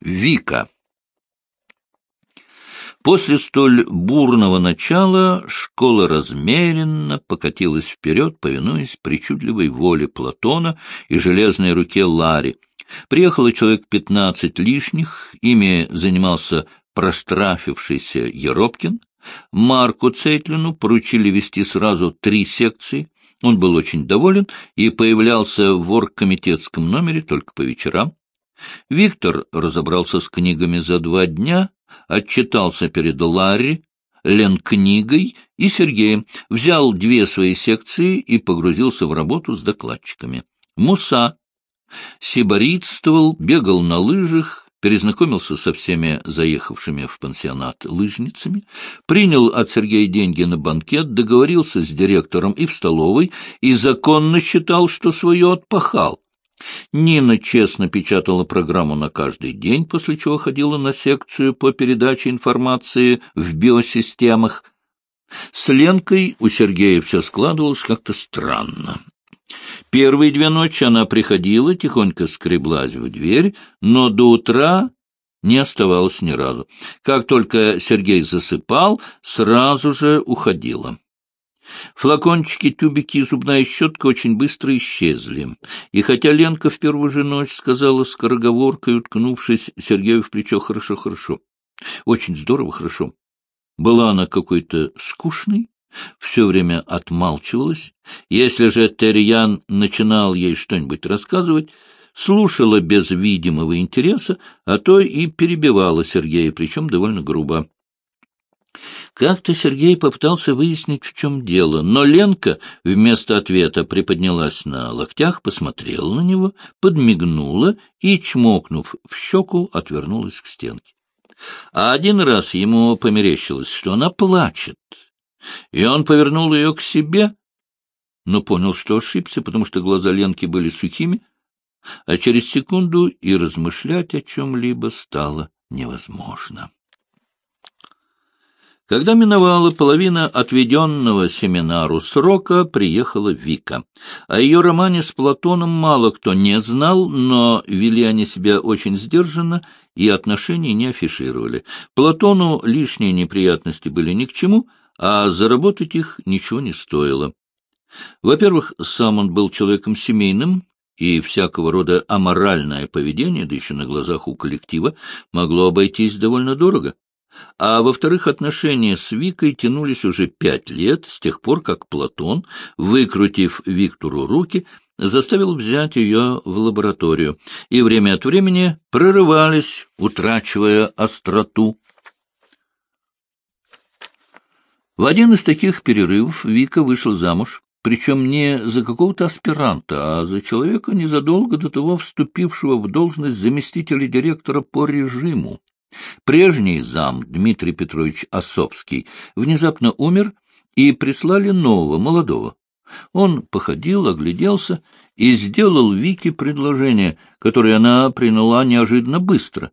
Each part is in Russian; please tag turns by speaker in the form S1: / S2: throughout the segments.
S1: Вика. После столь бурного начала школа размеренно покатилась вперед, повинуясь причудливой воле Платона и железной руке Лари. Приехало человек пятнадцать лишних, ими занимался проштрафившийся Еропкин. Марку Цейтлину поручили вести сразу три секции. Он был очень доволен и появлялся в оргкомитетском номере только по вечерам. Виктор разобрался с книгами за два дня, отчитался перед Ларри, Лен книгой и Сергеем, взял две свои секции и погрузился в работу с докладчиками. Муса сиборитствовал, бегал на лыжах, перезнакомился со всеми заехавшими в пансионат лыжницами, принял от Сергея деньги на банкет, договорился с директором и в столовой и законно считал, что свое отпахал. Нина честно печатала программу на каждый день, после чего ходила на секцию по передаче информации в биосистемах. С Ленкой у Сергея все складывалось как-то странно. Первые две ночи она приходила, тихонько скреблась в дверь, но до утра не оставалась ни разу. Как только Сергей засыпал, сразу же уходила. Флакончики, тюбики и зубная щетка очень быстро исчезли. И хотя Ленка в первую же ночь сказала скороговоркой, уткнувшись Сергею в плечо «хорошо, хорошо», очень здорово, хорошо, была она какой-то скучной, все время отмалчивалась. Если же Терьян начинал ей что-нибудь рассказывать, слушала без видимого интереса, а то и перебивала Сергея, причем довольно грубо. Как-то Сергей попытался выяснить, в чем дело, но Ленка вместо ответа приподнялась на локтях, посмотрела на него, подмигнула и, чмокнув в щеку, отвернулась к стенке. А один раз ему померещилось, что она плачет, и он повернул ее к себе, но понял, что ошибся, потому что глаза Ленки были сухими, а через секунду и размышлять о чем-либо стало невозможно. Когда миновала половина отведенного семинару срока, приехала Вика. О ее романе с Платоном мало кто не знал, но вели они себя очень сдержанно и отношений не афишировали. Платону лишние неприятности были ни к чему, а заработать их ничего не стоило. Во-первых, сам он был человеком семейным, и всякого рода аморальное поведение, да еще на глазах у коллектива, могло обойтись довольно дорого. А во-вторых, отношения с Викой тянулись уже пять лет, с тех пор, как Платон, выкрутив Виктору руки, заставил взять ее в лабораторию, и время от времени прорывались, утрачивая остроту. В один из таких перерывов Вика вышла замуж, причем не за какого-то аспиранта, а за человека, незадолго до того вступившего в должность заместителя директора по режиму. Прежний зам Дмитрий Петрович Осовский внезапно умер, и прислали нового, молодого. Он походил, огляделся и сделал Вике предложение, которое она приняла неожиданно быстро.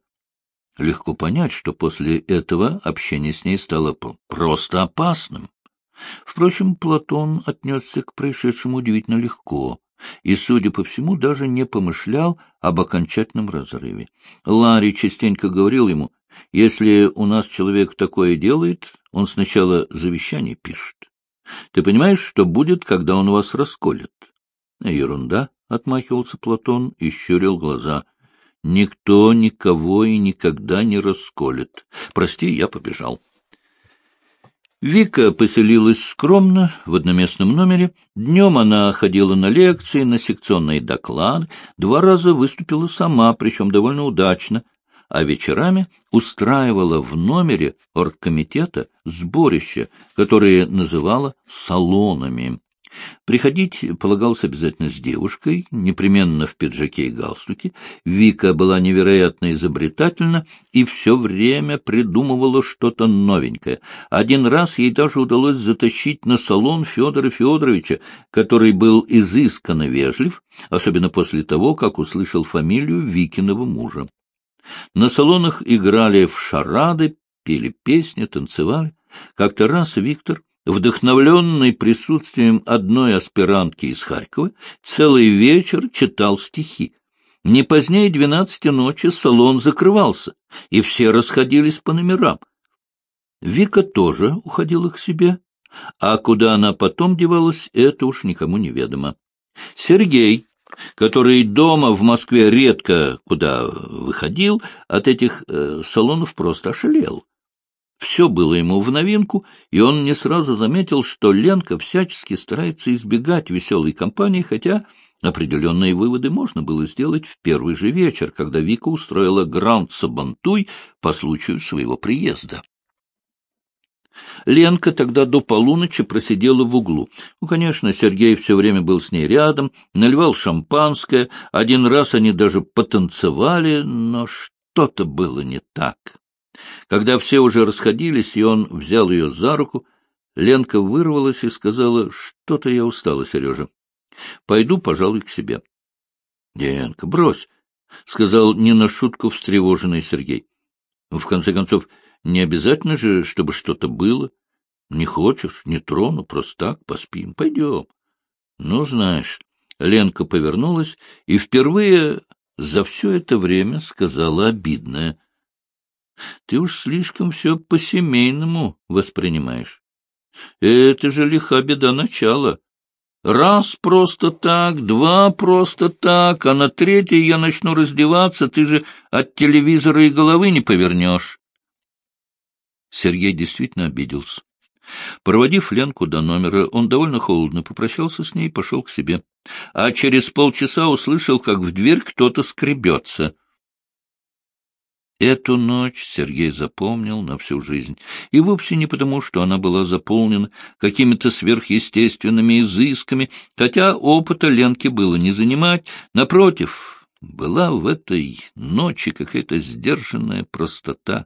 S1: Легко понять, что после этого общение с ней стало просто опасным. Впрочем, Платон отнесся к происшедшему удивительно легко и, судя по всему, даже не помышлял об окончательном разрыве. Ларри частенько говорил ему, если у нас человек такое делает, он сначала завещание пишет. Ты понимаешь, что будет, когда он вас расколет? Ерунда, — отмахивался Платон и щурил глаза. Никто никого и никогда не расколет. Прости, я побежал. Вика поселилась скромно в одноместном номере. Днем она ходила на лекции, на секционные доклады, два раза выступила сама, причем довольно удачно, а вечерами устраивала в номере оргкомитета сборище, которое называла салонами. Приходить полагалось обязательно с девушкой, непременно в пиджаке и галстуке. Вика была невероятно изобретательна и все время придумывала что-то новенькое. Один раз ей даже удалось затащить на салон Федора Федоровича, который был изысканно вежлив, особенно после того, как услышал фамилию Викиного мужа. На салонах играли в шарады, пели песни, танцевали. Как-то раз Виктор вдохновленный присутствием одной аспирантки из Харькова, целый вечер читал стихи. Не позднее двенадцати ночи салон закрывался, и все расходились по номерам. Вика тоже уходила к себе, а куда она потом девалась, это уж никому не ведомо. Сергей, который дома в Москве редко куда выходил, от этих э, салонов просто ошалел. Все было ему в новинку, и он не сразу заметил, что Ленка всячески старается избегать веселой компании, хотя определенные выводы можно было сделать в первый же вечер, когда Вика устроила гранд-сабантуй по случаю своего приезда. Ленка тогда до полуночи просидела в углу. Ну, конечно, Сергей все время был с ней рядом, наливал шампанское, один раз они даже потанцевали, но что-то было не так. Когда все уже расходились, и он взял ее за руку, Ленка вырвалась и сказала, что-то я устала, Сережа. Пойду, пожалуй, к себе. — Ленка, брось, — сказал не на шутку встревоженный Сергей. В конце концов, не обязательно же, чтобы что-то было. Не хочешь — не трону, просто так поспим. Пойдем. Ну, знаешь, Ленка повернулась и впервые за все это время сказала обидное. Ты уж слишком все по-семейному воспринимаешь. Это же лиха беда начала. Раз просто так, два просто так, а на третий я начну раздеваться, ты же от телевизора и головы не повернешь. Сергей действительно обиделся. Проводив Ленку до номера, он довольно холодно попрощался с ней и пошел к себе. А через полчаса услышал, как в дверь кто-то скребется — Эту ночь Сергей запомнил на всю жизнь, и вовсе не потому, что она была заполнена какими-то сверхъестественными изысками, хотя опыта Ленки было не занимать, напротив, была в этой ночи какая-то сдержанная простота,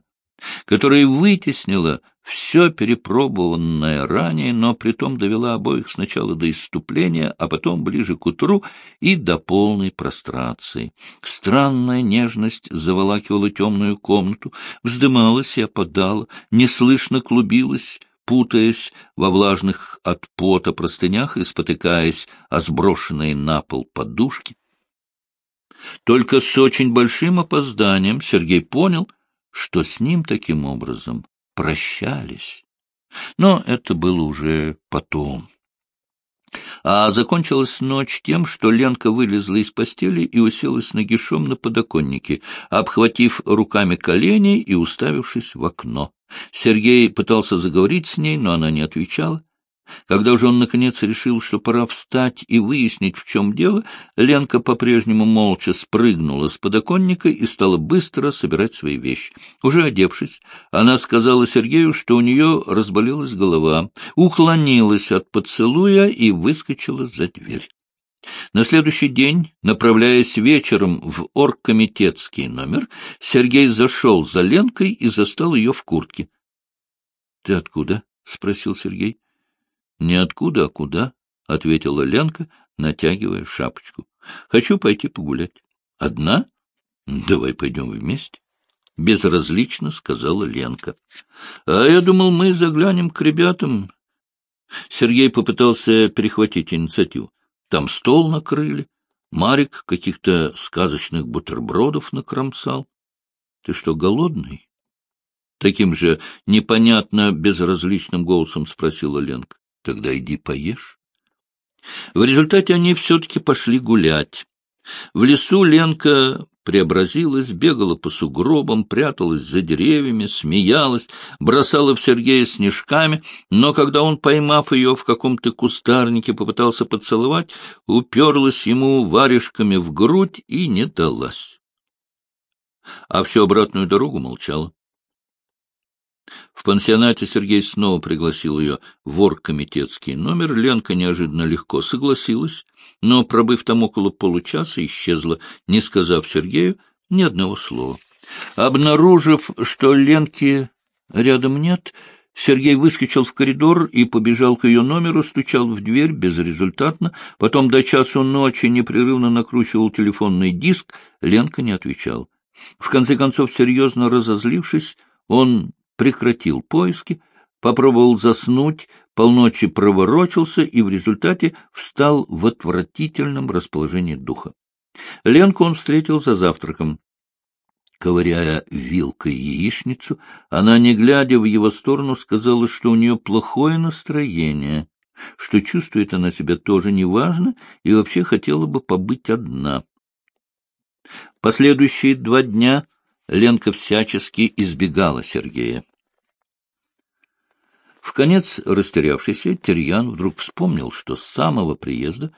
S1: которая вытеснила все перепробованное ранее, но притом довела обоих сначала до иступления, а потом ближе к утру и до полной прострации. Странная нежность заволакивала темную комнату, вздымалась и опадала, неслышно клубилась, путаясь во влажных от пота простынях и спотыкаясь о сброшенные на пол подушки. Только с очень большим опозданием Сергей понял, что с ним таким образом прощались. Но это было уже потом. А закончилась ночь тем, что Ленка вылезла из постели и уселась нагишом на подоконнике, обхватив руками колени и уставившись в окно. Сергей пытался заговорить с ней, но она не отвечала. Когда же он, наконец, решил, что пора встать и выяснить, в чем дело, Ленка по-прежнему молча спрыгнула с подоконника и стала быстро собирать свои вещи. Уже одевшись, она сказала Сергею, что у нее разболелась голова, уклонилась от поцелуя и выскочила за дверь. На следующий день, направляясь вечером в оргкомитетский номер, Сергей зашел за Ленкой и застал ее в куртке. — Ты откуда? — спросил Сергей. Ниоткуда, а куда? — ответила Ленка, натягивая шапочку. — Хочу пойти погулять. — Одна? — Давай пойдем вместе. — Безразлично сказала Ленка. — А я думал, мы заглянем к ребятам. Сергей попытался перехватить инициативу. Там стол накрыли, Марик каких-то сказочных бутербродов накромсал. — Ты что, голодный? Таким же непонятно безразличным голосом спросила Ленка. Тогда иди поешь. В результате они все-таки пошли гулять. В лесу Ленка преобразилась, бегала по сугробам, пряталась за деревьями, смеялась, бросала в Сергея снежками, но когда он, поймав ее в каком-то кустарнике, попытался поцеловать, уперлась ему варежками в грудь и не далась. А всю обратную дорогу молчала. В пансионате Сергей снова пригласил ее в оргкомитетский номер. Ленка неожиданно легко согласилась, но, пробыв там около получаса, исчезла, не сказав Сергею ни одного слова. Обнаружив, что Ленки рядом нет, Сергей выскочил в коридор и побежал к ее номеру, стучал в дверь безрезультатно, потом до часу ночи непрерывно накручивал телефонный диск, Ленка не отвечал. В конце концов, серьезно разозлившись, он прекратил поиски, попробовал заснуть, полночи проворочился и в результате встал в отвратительном расположении духа. Ленку он встретил за завтраком. Ковыряя вилкой яичницу, она, не глядя в его сторону, сказала, что у нее плохое настроение, что чувствует она себя тоже неважно и вообще хотела бы побыть одна. Последующие два дня Ленка всячески избегала Сергея. В конец растерявшийся, Терьян вдруг вспомнил, что с самого приезда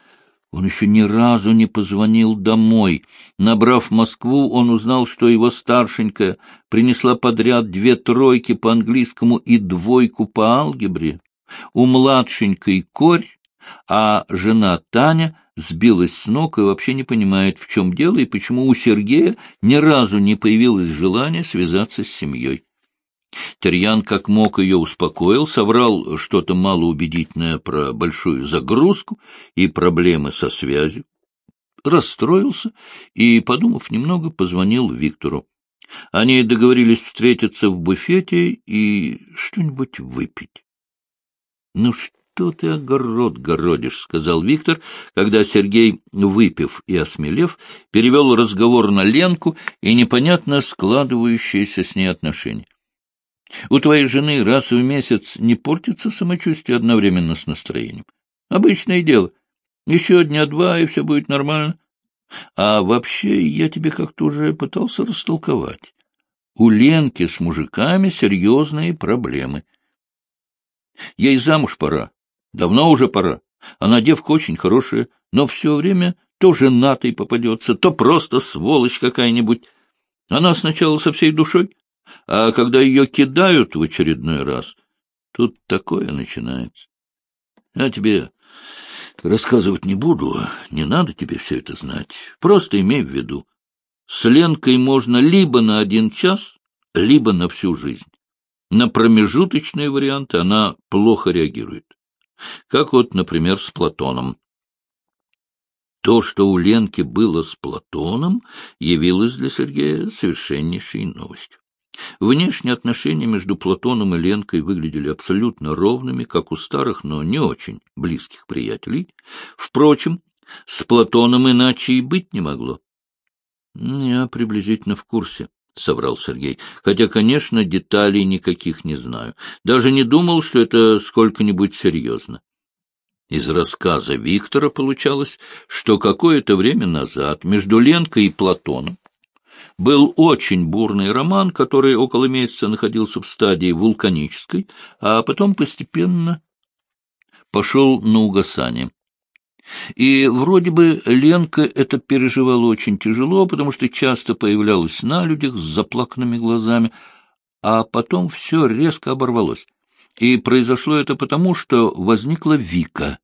S1: он еще ни разу не позвонил домой. Набрав Москву, он узнал, что его старшенькая принесла подряд две тройки по английскому и двойку по алгебре. У младшенькой корь, а жена Таня сбилась с ног и вообще не понимает, в чем дело и почему у Сергея ни разу не появилось желания связаться с семьей. Терьян как мог ее успокоил, соврал что-то малоубедительное про большую загрузку и проблемы со связью, расстроился и, подумав немного, позвонил Виктору. Они договорились встретиться в буфете и что-нибудь выпить. — Ну что ты огород городишь, — сказал Виктор, когда Сергей, выпив и осмелев, перевел разговор на Ленку и непонятно складывающиеся с ней отношения. У твоей жены раз в месяц не портится самочувствие одновременно с настроением. Обычное дело. Еще дня два, и все будет нормально. А вообще я тебе как-то уже пытался растолковать. У Ленки с мужиками серьезные проблемы. Ей замуж пора. Давно уже пора. Она девка очень хорошая, но все время то женатый попадется, то просто сволочь какая-нибудь. Она сначала со всей душой, а когда ее кидают в очередной раз, тут такое начинается. Я тебе рассказывать не буду, не надо тебе все это знать. Просто имей в виду, с Ленкой можно либо на один час, либо на всю жизнь. На промежуточные варианты она плохо реагирует. Как вот, например, с Платоном. То, что у Ленки было с Платоном, явилось для Сергея совершеннейшей новостью. Внешние отношения между Платоном и Ленкой выглядели абсолютно ровными, как у старых, но не очень близких приятелей. Впрочем, с Платоном иначе и быть не могло. — Я приблизительно в курсе, — соврал Сергей, — хотя, конечно, деталей никаких не знаю. Даже не думал, что это сколько-нибудь серьезно. Из рассказа Виктора получалось, что какое-то время назад между Ленкой и Платоном был очень бурный роман, который около месяца находился в стадии вулканической, а потом постепенно пошел на угасание. И вроде бы Ленка это переживала очень тяжело, потому что часто появлялась на людях с заплаканными глазами, а потом все резко оборвалось. И произошло это потому, что возникла Вика.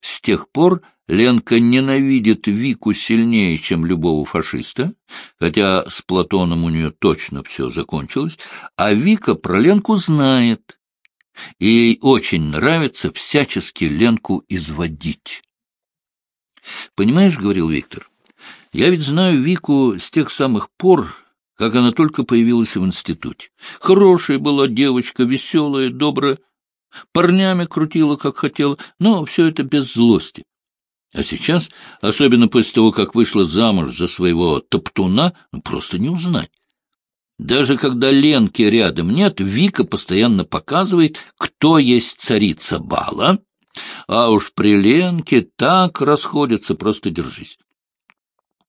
S1: С тех пор Ленка ненавидит Вику сильнее, чем любого фашиста, хотя с Платоном у нее точно все закончилось, а Вика про Ленку знает, и ей очень нравится всячески Ленку изводить. «Понимаешь, — говорил Виктор, — я ведь знаю Вику с тех самых пор, как она только появилась в институте. Хорошая была девочка, веселая, добрая, парнями крутила, как хотела, но все это без злости. А сейчас, особенно после того, как вышла замуж за своего топтуна, ну, просто не узнать. Даже когда Ленки рядом нет, Вика постоянно показывает, кто есть царица бала, а уж при Ленке так расходятся, просто держись.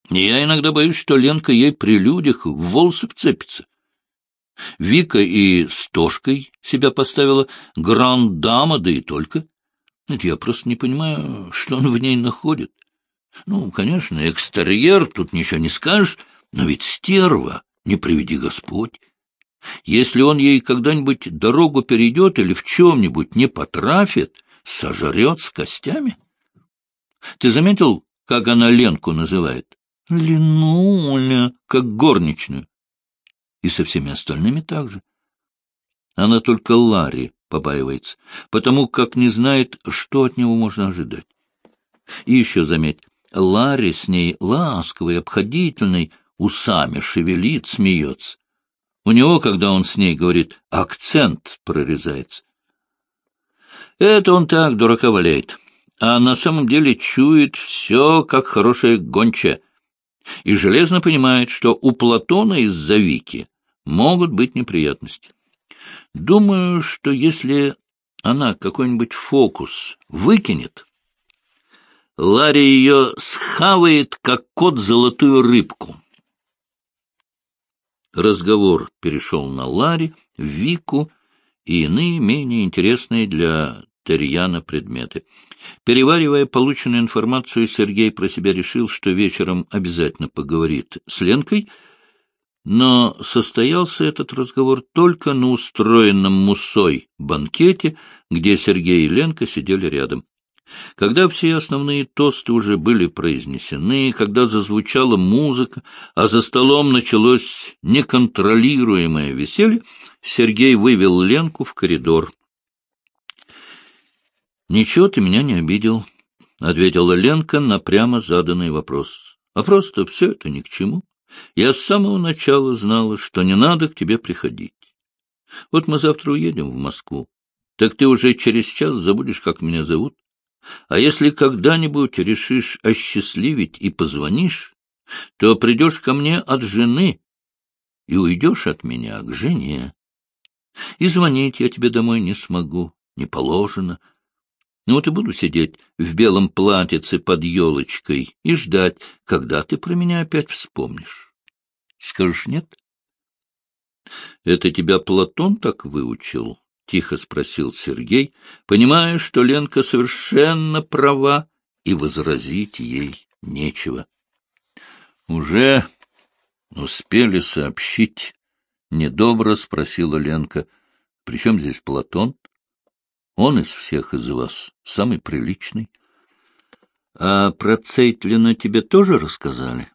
S1: Я иногда боюсь, что Ленка ей при людях в волосы вцепится. Вика и с Тошкой себя поставила гранд-дама, да и только. Это я просто не понимаю, что он в ней находит. Ну, конечно, экстерьер, тут ничего не скажешь, но ведь стерва, не приведи Господь. Если он ей когда-нибудь дорогу перейдет или в чем-нибудь не потрафит, сожрет с костями. Ты заметил, как она Ленку называет? Ленуля, как горничную. И со всеми остальными так же. Она только Ларри побаивается, потому как не знает, что от него можно ожидать. И еще заметь, Ларри с ней ласковый, обходительный, усами шевелит, смеется. У него, когда он с ней говорит, акцент прорезается. Это он так, дурака валяет. а на самом деле чует все, как хорошая гончая, и железно понимает, что у Платона из-за Вики могут быть неприятности. Думаю, что если она какой-нибудь фокус выкинет, Ларри ее схавает, как кот золотую рыбку. Разговор перешел на Ларри, Вику и иные менее интересные для Терьяна предметы. Переваривая полученную информацию, Сергей про себя решил, что вечером обязательно поговорит с Ленкой, но состоялся этот разговор только на устроенном мусой банкете, где Сергей и Ленка сидели рядом. Когда все основные тосты уже были произнесены, когда зазвучала музыка, а за столом началось неконтролируемое веселье, Сергей вывел Ленку в коридор. — Ничего ты меня не обидел, — ответила Ленка на прямо заданный вопрос. — А просто все это ни к чему. Я с самого начала знала, что не надо к тебе приходить. Вот мы завтра уедем в Москву. Так ты уже через час забудешь, как меня зовут. А если когда-нибудь решишь осчастливить и позвонишь, то придешь ко мне от жены и уйдешь от меня к жене. И звонить я тебе домой не смогу, не положено. Ну вот и буду сидеть в белом платьице под елочкой и ждать, когда ты про меня опять вспомнишь. Скажешь нет? — Это тебя Платон так выучил? — тихо спросил Сергей, понимая, что Ленка совершенно права, и возразить ей нечего. — Уже успели сообщить? — недобро спросила Ленка. — Причем здесь Платон? Он из всех из вас самый приличный. — А про Цейтлина тебе тоже рассказали?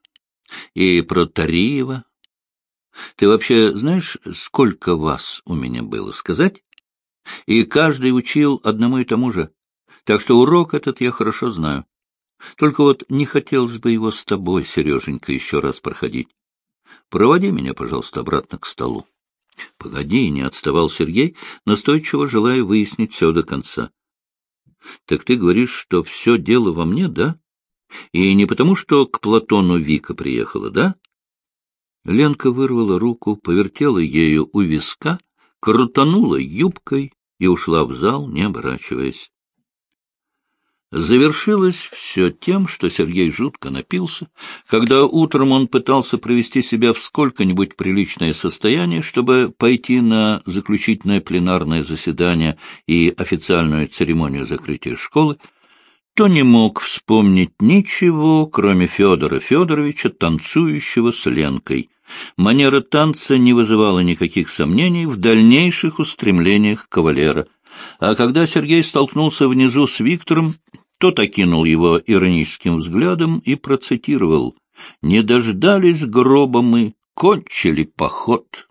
S1: И про Тариева? Ты вообще знаешь, сколько вас у меня было сказать? И каждый учил одному и тому же. Так что урок этот я хорошо знаю. Только вот не хотелось бы его с тобой, Сереженька, еще раз проходить. Проводи меня, пожалуйста, обратно к столу. — Погоди, не отставал Сергей, настойчиво желая выяснить все до конца. — Так ты говоришь, что все дело во мне, да? И не потому, что к Платону Вика приехала, да? Ленка вырвала руку, повертела ею у виска — крутанула юбкой и ушла в зал, не оборачиваясь. Завершилось все тем, что Сергей жутко напился. Когда утром он пытался привести себя в сколько-нибудь приличное состояние, чтобы пойти на заключительное пленарное заседание и официальную церемонию закрытия школы, то не мог вспомнить ничего, кроме Федора Федоровича, танцующего с Ленкой — Манера танца не вызывала никаких сомнений в дальнейших устремлениях кавалера. А когда Сергей столкнулся внизу с Виктором, тот окинул его ироническим взглядом и процитировал «Не дождались гроба мы, кончили поход».